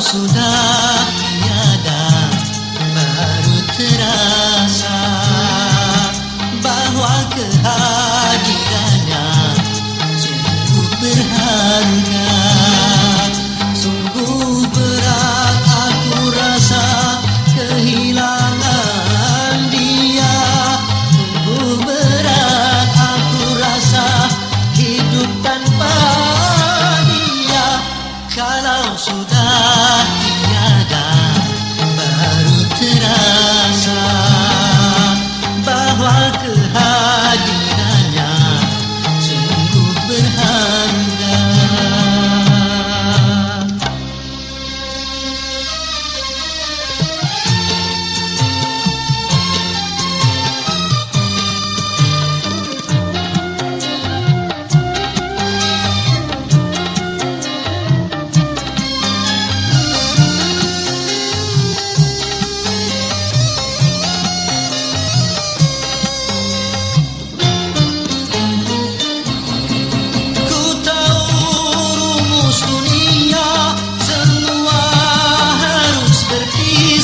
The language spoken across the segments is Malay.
sudah tiada baru terasa bahwa kehadirannya sungguh berharga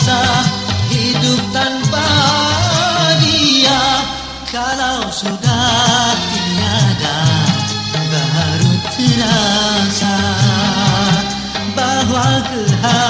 rasa hidup tanpa dia. Kalau sudah tiada baru terasa bahwa kehadirannya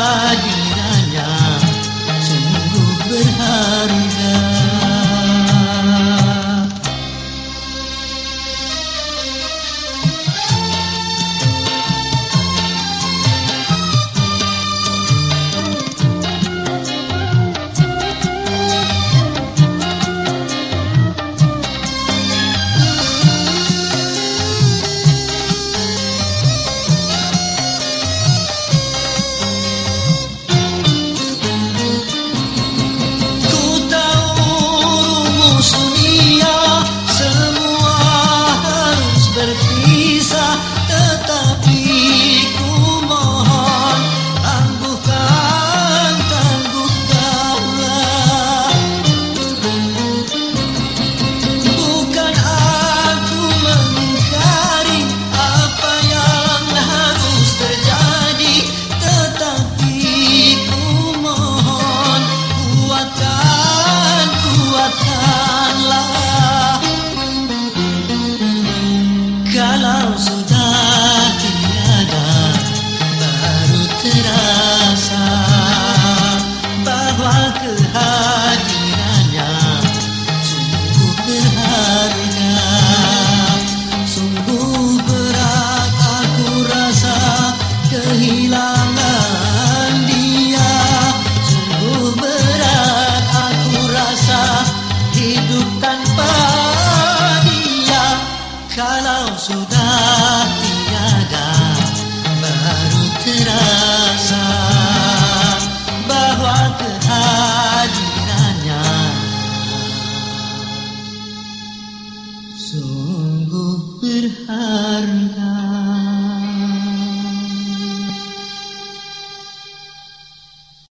kalau sudah tiada baru terasa bahwa kehadirannya sungguh berharga. Sungguh berat aku rasa kehilangan dia. Sungguh berat aku rasa hidup sudah tiada baru terasa bahwa kehadirannya. Sungguh berharga